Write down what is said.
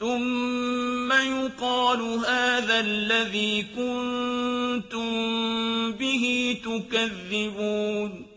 ثُمَّ يُقَالُ هَٰذَا الَّذِي كُنتُم بِهِ تُكَذِّبُونَ.